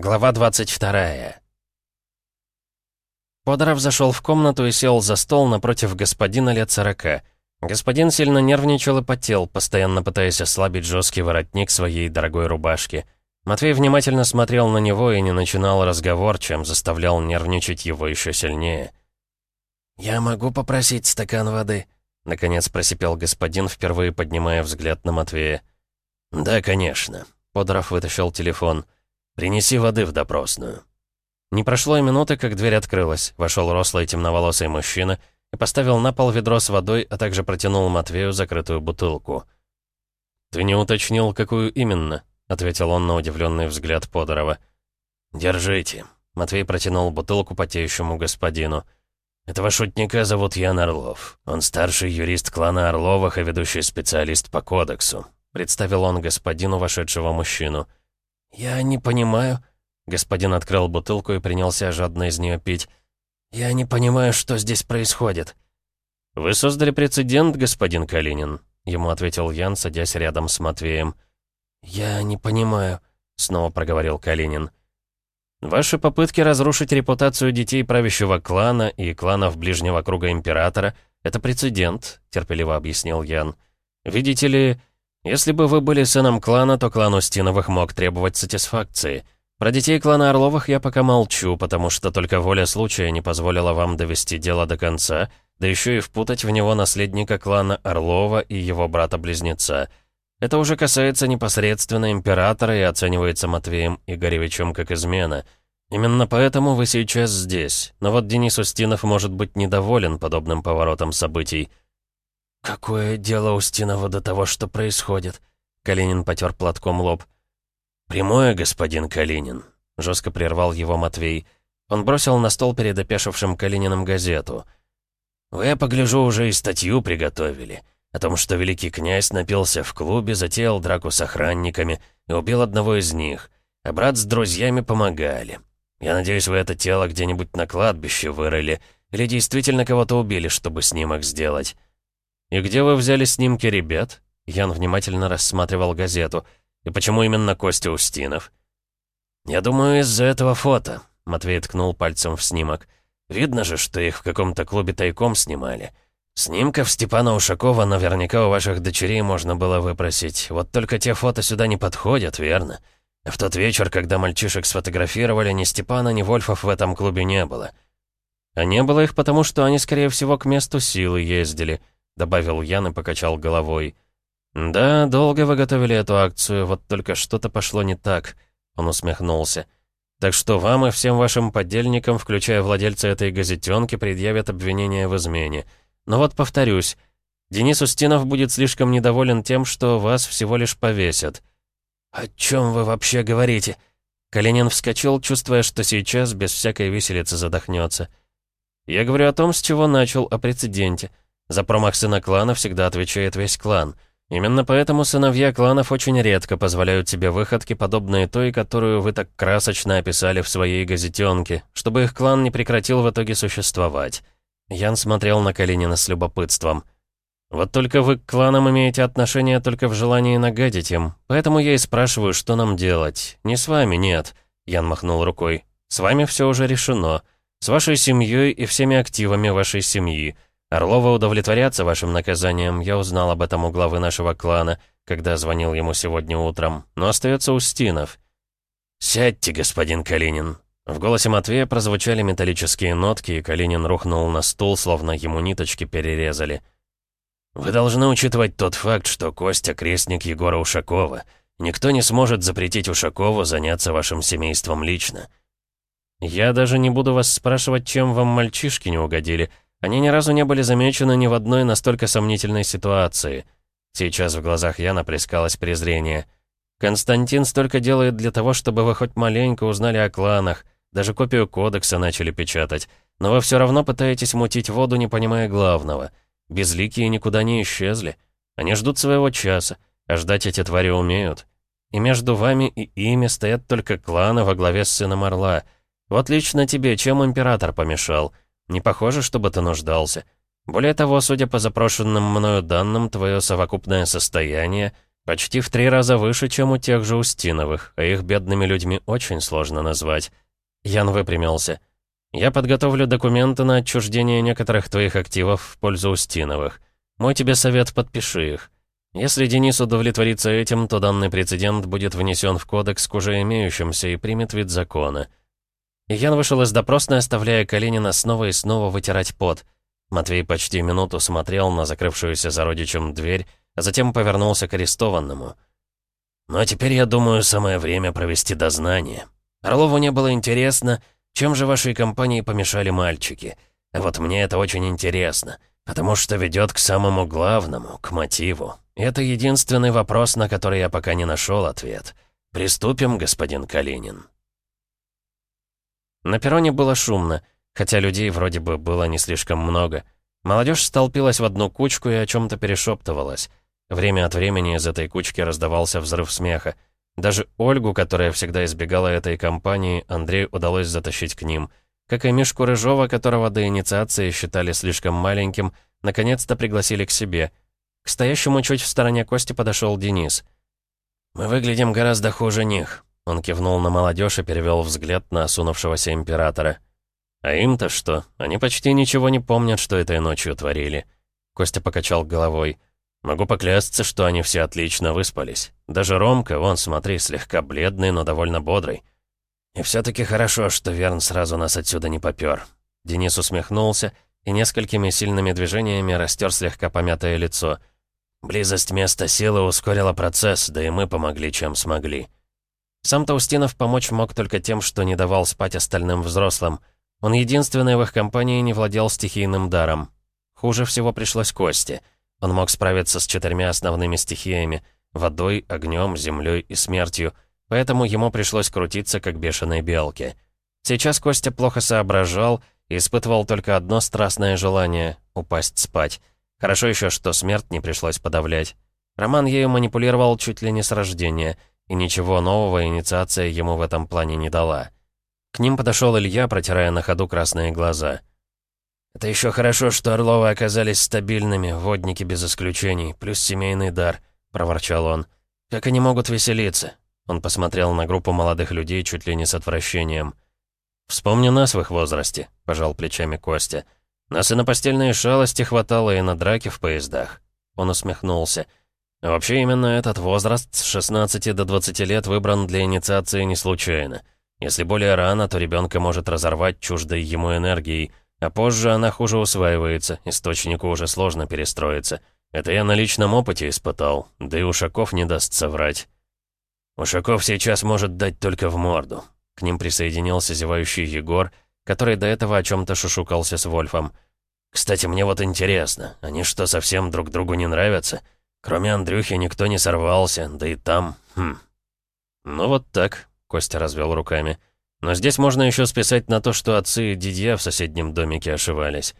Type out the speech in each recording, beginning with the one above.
Глава 22 Подоров зашел в комнату и сел за стол напротив господина лет сорока. Господин сильно нервничал и потел, постоянно пытаясь ослабить жесткий воротник своей дорогой рубашки. Матвей внимательно смотрел на него и не начинал разговор, чем заставлял нервничать его еще сильнее. «Я могу попросить стакан воды?» — наконец просипел господин, впервые поднимая взгляд на Матвея. «Да, конечно». Подоров вытащил телефон. «Принеси воды в допросную». Не прошло и минуты, как дверь открылась. Вошел рослый темноволосый мужчина и поставил на пол ведро с водой, а также протянул Матвею закрытую бутылку. «Ты не уточнил, какую именно?» — ответил он на удивленный взгляд Подорова. «Держите». Матвей протянул бутылку потеющему господину. «Этого шутника зовут Ян Орлов. Он старший юрист клана Орловых и ведущий специалист по кодексу», — представил он господину вошедшего мужчину. «Я не понимаю...» Господин открыл бутылку и принялся жадно из нее пить. «Я не понимаю, что здесь происходит». «Вы создали прецедент, господин Калинин», — ему ответил Ян, садясь рядом с Матвеем. «Я не понимаю», — снова проговорил Калинин. «Ваши попытки разрушить репутацию детей правящего клана и кланов ближнего круга Императора — это прецедент», — терпеливо объяснил Ян. «Видите ли, если бы вы были сыном клана, то клан Устиновых мог требовать сатисфакции. Про детей клана Орловых я пока молчу, потому что только воля случая не позволила вам довести дело до конца, да еще и впутать в него наследника клана Орлова и его брата-близнеца. Это уже касается непосредственно императора и оценивается Матвеем Игоревичем как измена. Именно поэтому вы сейчас здесь. Но вот Денис Устинов может быть недоволен подобным поворотом событий. «Какое дело Устинова до того, что происходит?» Калинин потер платком лоб. «Прямое, господин Калинин», — жестко прервал его Матвей. Он бросил на стол перед опешившим Калининым газету. «Вы, я погляжу, уже и статью приготовили. О том, что великий князь напился в клубе, затеял драку с охранниками и убил одного из них, а брат с друзьями помогали. Я надеюсь, вы это тело где-нибудь на кладбище вырыли или действительно кого-то убили, чтобы снимок сделать». «И где вы взяли снимки ребят?» Ян внимательно рассматривал газету — и почему именно Костя Устинов? Я думаю, из-за этого фото. Матвей ткнул пальцем в снимок. Видно же, что их в каком-то клубе тайком снимали. Снимков Степана Ушакова наверняка у ваших дочерей можно было выпросить. Вот только те фото сюда не подходят, верно? В тот вечер, когда мальчишек сфотографировали, ни Степана, ни Вольфов в этом клубе не было. А не было их потому, что они, скорее всего, к месту силы ездили, добавил Ян и покачал головой. «Да, долго вы готовили эту акцию, вот только что-то пошло не так», — он усмехнулся. «Так что вам и всем вашим подельникам, включая владельца этой газетенки, предъявят обвинение в измене. Но вот повторюсь, Денис Устинов будет слишком недоволен тем, что вас всего лишь повесят». «О чем вы вообще говорите?» Калинин вскочил, чувствуя, что сейчас без всякой виселицы задохнется. «Я говорю о том, с чего начал, о прецеденте. За промах сына клана всегда отвечает весь клан». Именно поэтому сыновья кланов очень редко позволяют себе выходки, подобные той, которую вы так красочно описали в своей газетенке, чтобы их клан не прекратил в итоге существовать. Ян смотрел на Калинина с любопытством. «Вот только вы к кланам имеете отношение только в желании нагадить им, поэтому я и спрашиваю, что нам делать. Не с вами, нет», — Ян махнул рукой. «С вами все уже решено. С вашей семьей и всеми активами вашей семьи». Орлова удовлетворятся вашим наказанием, я узнал об этом у главы нашего клана, когда звонил ему сегодня утром, но остается Устинов. «Сядьте, господин Калинин». В голосе Матвея прозвучали металлические нотки, и Калинин рухнул на стул, словно ему ниточки перерезали. «Вы должны учитывать тот факт, что Костя — крестник Егора Ушакова. Никто не сможет запретить Ушакову заняться вашим семейством лично». «Я даже не буду вас спрашивать, чем вам мальчишки не угодили», они ни разу не были замечены ни в одной настолько сомнительной ситуации. Сейчас в глазах Яна плескалось презрение. «Константин столько делает для того, чтобы вы хоть маленько узнали о кланах, даже копию кодекса начали печатать, но вы все равно пытаетесь мутить воду, не понимая главного. Безликие никуда не исчезли. Они ждут своего часа, а ждать эти твари умеют. И между вами и ими стоят только кланы во главе с сыном Орла. Вот лично тебе чем император помешал?» Не похоже, чтобы ты нуждался. Более того, судя по запрошенным мною данным, твое совокупное состояние Почти в три раза выше, чем у тех же Устиновых, а их бедными людьми очень сложно назвать. Ян выпрямился. «Я подготовлю документы на отчуждение некоторых твоих активов в пользу Устиновых. Мой тебе совет, подпиши их. Если Денис удовлетворится этим, то данный прецедент будет внесен в кодекс к уже имеющимся и примет вид закона». Ян вышел из допросной, оставляя Калинина снова и снова вытирать пот. Матвей почти минуту смотрел на закрывшуюся за родичем дверь, а затем повернулся к арестованному. «Ну а теперь, я думаю, самое время провести дознание. Орлову не было интересно, чем же вашей компании помешали мальчики. А вот мне это очень интересно, потому что ведет к самому главному, к мотиву. И это единственный вопрос, на который я пока не нашел ответ. Приступим, господин Калинин». На перроне было шумно, хотя людей вроде бы было не слишком много. Молодежь столпилась в одну кучку и о чем-то перешептывалась. Время от времени из этой кучки раздавался взрыв смеха. Даже Ольгу, которая всегда избегала этой компании, Андрею удалось затащить к ним. Как и Мишку Рыжова, которого до инициации считали слишком маленьким, наконец-то пригласили к себе. К стоящему чуть в стороне Кости подошел Денис. «Мы выглядим гораздо хуже них», — он кивнул на молодежь и перевел взгляд на осунувшегося императора. «А им-то что? Они почти ничего не помнят, что этой ночью творили». Костя покачал головой. Могу поклясться, что они все отлично выспались. Даже Ромка, вон, смотри, слегка бледный, но довольно бодрый. И все-таки хорошо, что Верн сразу нас отсюда не попер. Денис усмехнулся и несколькими сильными движениями растер слегка помятое лицо. Близость места силы ускорила процесс, да и мы помогли, чем смогли. Сам Таустинов помочь мог только тем, что не давал спать остальным взрослым. Он единственный в их компании не владел стихийным даром. Хуже всего пришлось Косте — он мог справиться с четырьмя основными стихиями — водой, огнем, землей и смертью, поэтому ему пришлось крутиться, как бешеной белке. Сейчас Костя плохо соображал и испытывал только одно страстное желание — упасть спать. Хорошо еще, что смерть не пришлось подавлять. Роман ею манипулировал чуть ли не с рождения, и ничего нового инициация ему в этом плане не дала. К ним подошел Илья, протирая на ходу красные глаза. Это еще хорошо, что Орловы оказались стабильными, водники без исключений, плюс семейный дар», — проворчал он. «Как они могут веселиться?» Он посмотрел на группу молодых людей чуть ли не с отвращением. «Вспомни нас в их возрасте», — пожал плечами Костя. «Нас и на постельные шалости хватало, и на драки в поездах». Он усмехнулся. «Вообще именно этот возраст с 16 до 20 лет выбран для инициации не случайно. Если более рано, то ребенка может разорвать чуждой ему энергией, а позже она хуже усваивается, источнику уже сложно перестроиться. Это я на личном опыте испытал, да и Ушаков не даст соврать. Ушаков сейчас может дать только в морду. К ним присоединился зевающий Егор, который до этого о чем-то шушукался с Вольфом. «Кстати, мне вот интересно, они что, совсем друг другу не нравятся? Кроме Андрюхи никто не сорвался, да и там... Хм...» «Ну вот так», — Костя развел руками. Но здесь можно еще списать на то, что отцы и дядья в соседнем домике ошивались.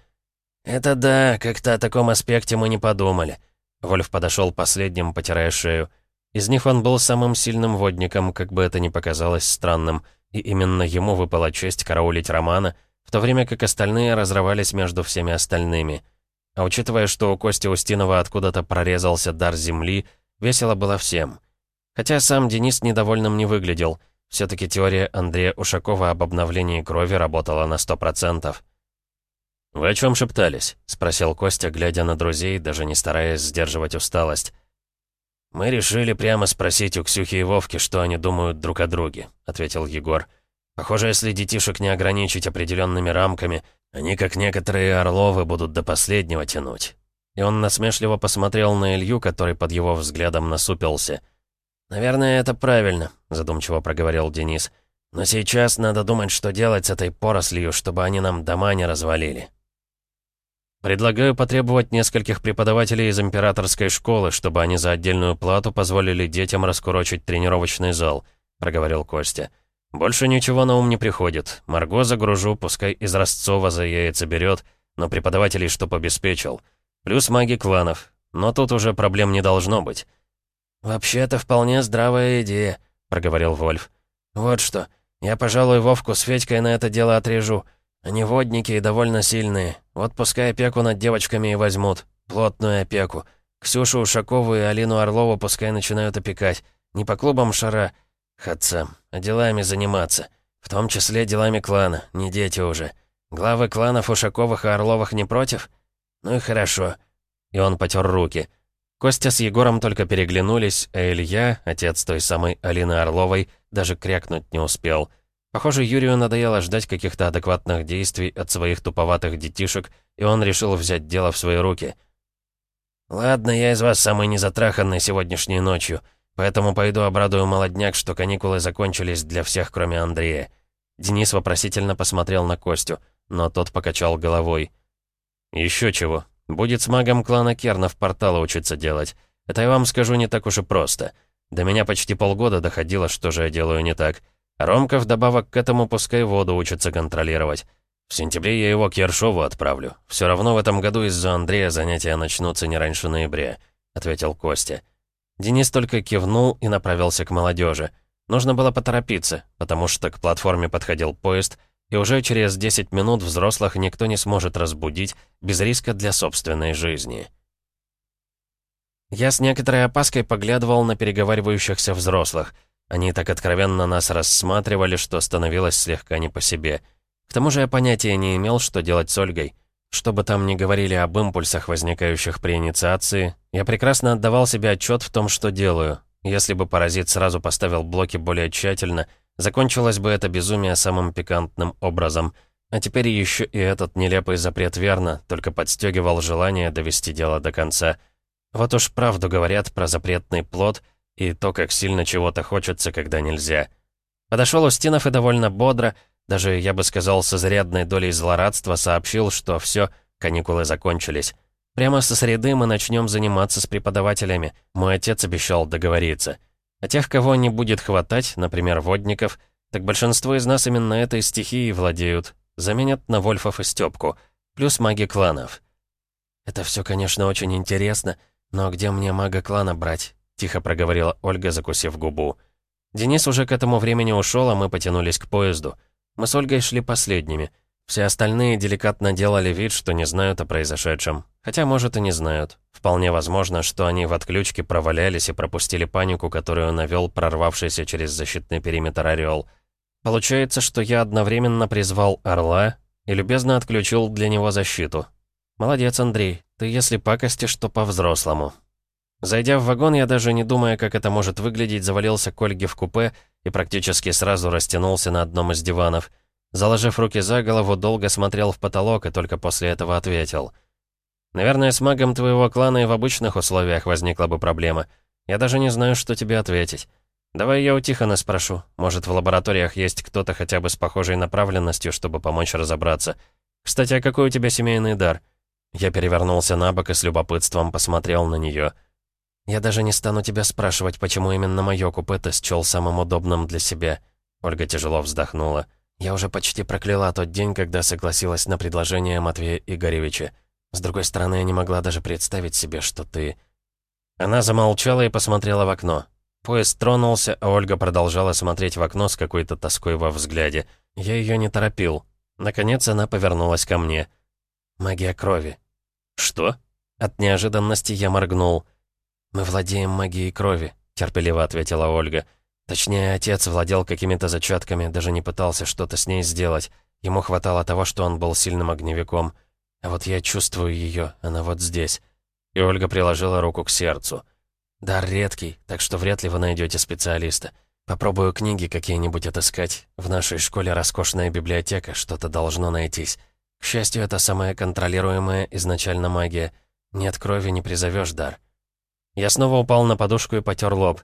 «Это да, как-то о таком аспекте мы не подумали». Вольф подошел последним, потирая шею. Из них он был самым сильным водником, как бы это ни показалось странным, и именно ему выпала честь караулить Романа, в то время как остальные разрывались между всеми остальными. А учитывая, что у Кости Устинова откуда-то прорезался дар земли, весело было всем. Хотя сам Денис недовольным не выглядел — все-таки теория Андрея Ушакова об обновлении крови работала на сто процентов. «Вы о чем шептались?» — спросил Костя, глядя на друзей, даже не стараясь сдерживать усталость. «Мы решили прямо спросить у Ксюхи и Вовки, что они думают друг о друге», — ответил Егор. «Похоже, если детишек не ограничить определенными рамками, они, как некоторые орловы, будут до последнего тянуть». И он насмешливо посмотрел на Илью, который под его взглядом насупился — «Наверное, это правильно», — задумчиво проговорил Денис. «Но сейчас надо думать, что делать с этой порослью, чтобы они нам дома не развалили». «Предлагаю потребовать нескольких преподавателей из императорской школы, чтобы они за отдельную плату позволили детям раскурочить тренировочный зал», — проговорил Костя. «Больше ничего на ум не приходит. Марго загружу, пускай из Ростцова за яйца берет, но преподавателей чтоб обеспечил. Плюс маги кланов. Но тут уже проблем не должно быть». «Вообще-то вполне здравая идея», — проговорил Вольф. «Вот что, я, пожалуй, Вовку с Федькой на это дело отрежу. Они водники и довольно сильные. Вот пускай опеку над девочками и возьмут. Плотную опеку. Ксюшу Ушакову и Алину Орлову пускай начинают опекать. Не по клубам шара, хатцам, а делами заниматься. В том числе делами клана, не дети уже. Главы кланов Ушаковых и Орловых не против? Ну и хорошо. И он потер руки. Костя с Егором только переглянулись, а Илья, отец той самой Алины Орловой, даже крякнуть не успел. Похоже, Юрию надоело ждать каких-то адекватных действий от своих туповатых детишек, и он решил взять дело в свои руки. «Ладно, я из вас самый незатраханный сегодняшней ночью, поэтому пойду обрадую молодняк, что каникулы закончились для всех, кроме Андрея». Денис вопросительно посмотрел на Костю, но тот покачал головой. «Еще чего. Будет с магом клана Кернов порталы учиться делать. Это я вам скажу не так уж и просто. До меня почти полгода доходило, что же я делаю не так. Ромка вдобавок к этому пускай воду учится контролировать. В сентябре я его к Ершову отправлю. Все равно в этом году из-за Андрея занятия начнутся не раньше ноября», — ответил Костя. Денис только кивнул и направился к молодежи. Нужно было поторопиться, потому что к платформе подходил поезд, и уже через 10 минут взрослых никто не сможет разбудить без риска для собственной жизни. Я с некоторой опаской поглядывал на переговаривающихся взрослых — они так откровенно нас рассматривали, что становилось слегка не по себе. К тому же я понятия не имел, что делать с Ольгой. Что бы там ни говорили об импульсах, возникающих при инициации, я прекрасно отдавал себе отчет в том, что делаю. Если бы паразит сразу поставил блоки более тщательно, закончилось бы это безумие самым пикантным образом. А теперь еще и этот нелепый запрет верно, только подстегивал желание довести дело до конца. Вот уж правду говорят про запретный плод — и то, как сильно чего-то хочется, когда нельзя. Подошел Устинов и довольно бодро, даже, я бы сказал, с изрядной долей злорадства сообщил, что все, каникулы закончились. Прямо со среды мы начнем заниматься с преподавателями. Мой отец обещал договориться. А тех, кого не будет хватать, например, водников, так большинство из нас именно этой стихией владеют. Заменят на Вольфов и Стёпку. Плюс маги кланов. Это все, конечно, очень интересно, но где мне мага клана брать? тихо проговорила Ольга, закусив губу. Денис уже к этому времени ушел, а мы потянулись к поезду. Мы с Ольгой шли последними. Все остальные деликатно делали вид, что не знают о произошедшем. Хотя, может, и не знают. Вполне возможно, что они в отключке провалялись и пропустили панику, которую навел прорвавшийся через защитный периметр «Орел». Получается, что я одновременно призвал «Орла» и любезно отключил для него защиту. Молодец, Андрей. Ты, если пакостишь, то по-взрослому. Зайдя в вагон, я даже не думая, как это может выглядеть, завалился к Ольге в купе и практически сразу растянулся на одном из диванов. Заложив руки за голову, долго смотрел в потолок и только после этого ответил. «Наверное, с магом твоего клана и в обычных условиях возникла бы проблема. Я даже не знаю, что тебе ответить. Давай я у Тихона спрошу. Может, в лабораториях есть кто-то хотя бы с похожей направленностью, чтобы помочь разобраться. Кстати, а какой у тебя семейный дар?» Я перевернулся на бок и с любопытством посмотрел на нее. «Я даже не стану тебя спрашивать, почему именно мое купе ты счел самым удобным для себя». Ольга тяжело вздохнула. «Я уже почти прокляла тот день, когда согласилась на предложение Матвея Игоревича. С другой стороны, я не могла даже представить себе, что ты...» Она замолчала и посмотрела в окно. Поезд тронулся, а Ольга продолжала смотреть в окно с какой-то тоской во взгляде. Я ее не торопил. Наконец она повернулась ко мне. «Магия крови». «Что?» От неожиданности я моргнул. «Мы владеем магией крови», — терпеливо ответила Ольга. Точнее, отец владел какими-то зачатками, даже не пытался что-то с ней сделать. Ему хватало того, что он был сильным огневиком. А вот я чувствую ее, она вот здесь. И Ольга приложила руку к сердцу. Дар редкий, так что вряд ли вы найдете специалиста. Попробую книги какие-нибудь отыскать. В нашей школе роскошная библиотека, что-то должно найтись. К счастью, это самая контролируемая изначально магия. Нет крови, не призовешь дар. Я снова упал на подушку и потер лоб.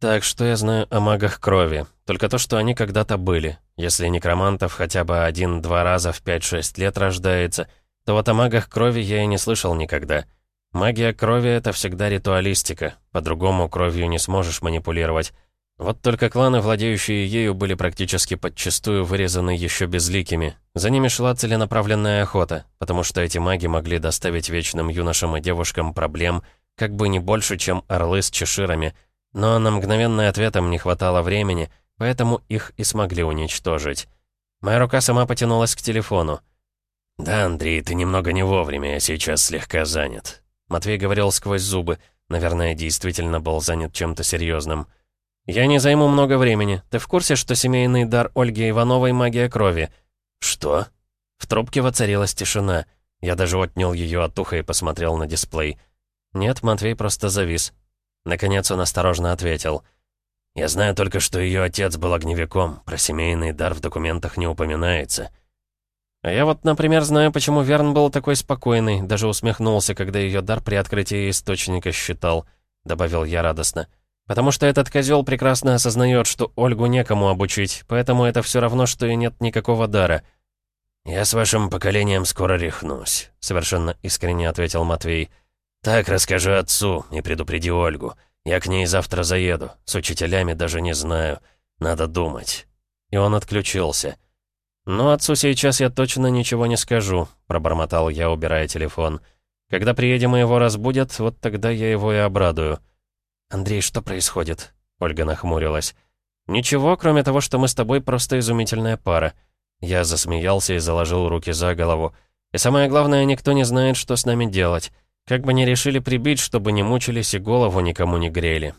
Так, что я знаю о магах крови? Только то, что они когда-то были. Если некромантов хотя бы один-два раза в 5-6 лет рождается, то вот о магах крови я и не слышал никогда. Магия крови — это всегда ритуалистика. По-другому кровью не сможешь манипулировать. Вот только кланы, владеющие ею, были практически подчастую вырезаны еще безликими. За ними шла целенаправленная охота, потому что эти маги могли доставить вечным юношам и девушкам проблем — как бы не больше, чем орлы с чеширами, но на мгновенный ответ им не хватало времени, поэтому их и смогли уничтожить. Моя рука сама потянулась к телефону. «Да, Андрей, ты немного не вовремя, я сейчас слегка занят». Матвей говорил сквозь зубы. Наверное, действительно был занят чем-то серьезным. «Я не займу много времени. Ты в курсе, что семейный дар Ольги Ивановой — магия крови?» «Что?» В трубке воцарилась тишина. Я даже отнял ее от уха и посмотрел на дисплей. Нет, Матвей просто завис. Наконец он осторожно ответил. «Я знаю только, что ее отец был огневиком. Про семейный дар в документах не упоминается». А я вот, например, знаю, почему Верн был такой спокойный, даже усмехнулся, когда ее дар при открытии источника считал, добавил я радостно. Потому что этот козел прекрасно осознает, что Ольгу некому обучить, поэтому это все равно, что и нет никакого дара. «Я с вашим поколением скоро рехнусь», — совершенно искренне ответил Матвей. «Так расскажи отцу и предупреди Ольгу. Я к ней завтра заеду. С учителями даже не знаю. Надо думать». И он отключился. «Ну, отцу сейчас я точно ничего не скажу», — пробормотал я, убирая телефон. «Когда приедем и его разбудят, вот тогда я его и обрадую». «Андрей, что происходит?» — Ольга нахмурилась. «Ничего, кроме того, что мы с тобой просто изумительная пара». Я засмеялся и заложил руки за голову. «И самое главное, никто не знает, что с нами делать. Как бы ни решили прибить, чтобы не мучились и голову никому не грели.